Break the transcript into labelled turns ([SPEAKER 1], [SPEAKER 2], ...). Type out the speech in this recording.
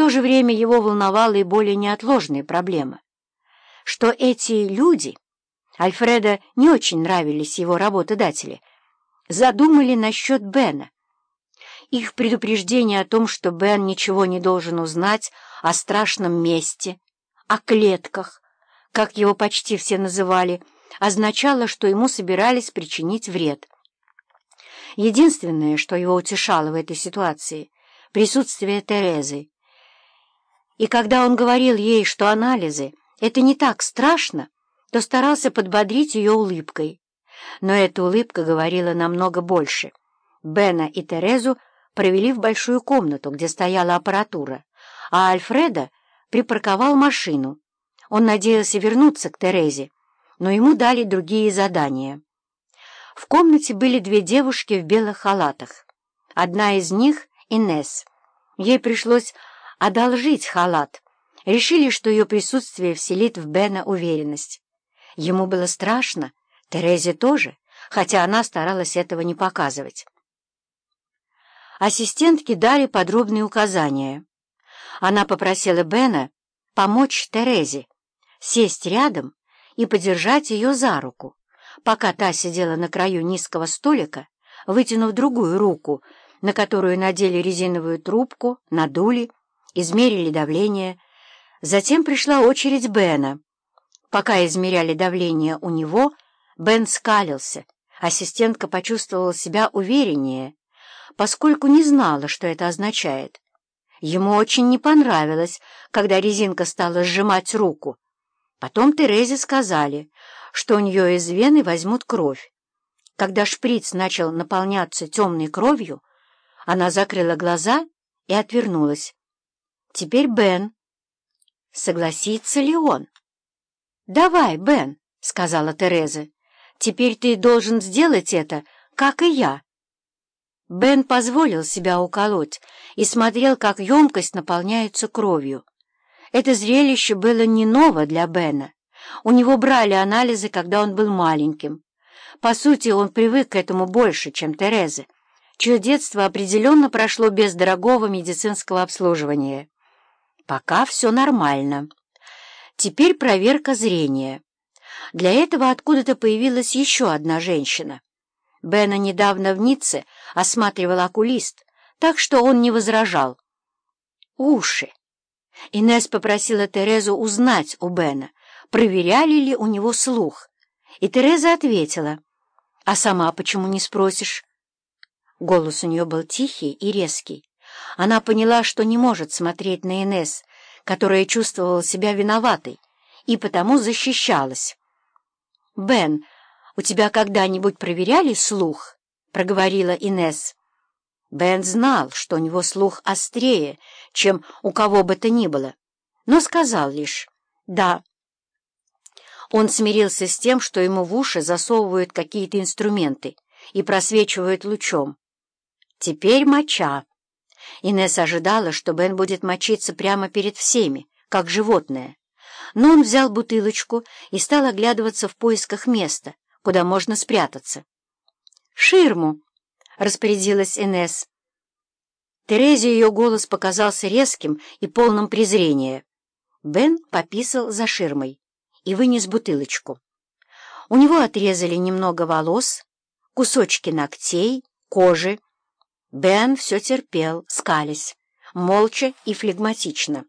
[SPEAKER 1] то же время его волновала и более неотложная проблема, что эти люди, Альфреда не очень нравились его работодатели, задумали насчет Бена. Их предупреждение о том, что Бен ничего не должен узнать о страшном месте, о клетках, как его почти все называли, означало, что ему собирались причинить вред. Единственное, что его утешало в этой ситуации — присутствие Терезы. И когда он говорил ей, что анализы — это не так страшно, то старался подбодрить ее улыбкой. Но эта улыбка говорила намного больше. Бена и Терезу провели в большую комнату, где стояла аппаратура, а Альфреда припарковал машину. Он надеялся вернуться к Терезе, но ему дали другие задания. В комнате были две девушки в белых халатах. Одна из них — Инесс. Ей пришлось одолжить халат. Решили, что ее присутствие вселит в Бена уверенность. Ему было страшно, Терезе тоже, хотя она старалась этого не показывать. Ассистентки дали подробные указания. Она попросила Бена помочь Терезе, сесть рядом и подержать ее за руку, пока та сидела на краю низкого столика, вытянув другую руку, на которую надели резиновую трубку, надули, измерили давление. Затем пришла очередь Бена. Пока измеряли давление у него, Бен скалился. Ассистентка почувствовала себя увереннее, поскольку не знала, что это означает. Ему очень не понравилось, когда резинка стала сжимать руку. Потом Терезе сказали, что у нее из вены возьмут кровь. Когда шприц начал наполняться темной кровью, она закрыла глаза и отвернулась. Теперь Бен. Согласится ли он? «Давай, Бен», — сказала Тереза. «Теперь ты должен сделать это, как и я». Бен позволил себя уколоть и смотрел, как емкость наполняется кровью. Это зрелище было не ново для Бена. У него брали анализы, когда он был маленьким. По сути, он привык к этому больше, чем Тереза, чье детство определенно прошло без дорогого медицинского обслуживания. Пока все нормально. Теперь проверка зрения. Для этого откуда-то появилась еще одна женщина. Бена недавно в Ницце осматривал окулист, так что он не возражал. Уши. Инесс попросила Терезу узнать у Бена, проверяли ли у него слух. И Тереза ответила, «А сама почему не спросишь?» Голос у нее был тихий и резкий. Она поняла, что не может смотреть на Инесс, которая чувствовала себя виноватой и потому защищалась. «Бен, у тебя когда-нибудь проверяли слух?» — проговорила Инесс. Бен знал, что у него слух острее, чем у кого бы то ни было, но сказал лишь «да». Он смирился с тем, что ему в уши засовывают какие-то инструменты и просвечивают лучом. Теперь моча. Инесс ожидала, что Бен будет мочиться прямо перед всеми, как животное. Но он взял бутылочку и стал оглядываться в поисках места, куда можно спрятаться. «Ширму!» — распорядилась Инесс. Терезе ее голос показался резким и полным презрения. Бен пописал за ширмой и вынес бутылочку. У него отрезали немного волос, кусочки ногтей, кожи, Бен все терпел, скались, молча и флегматично.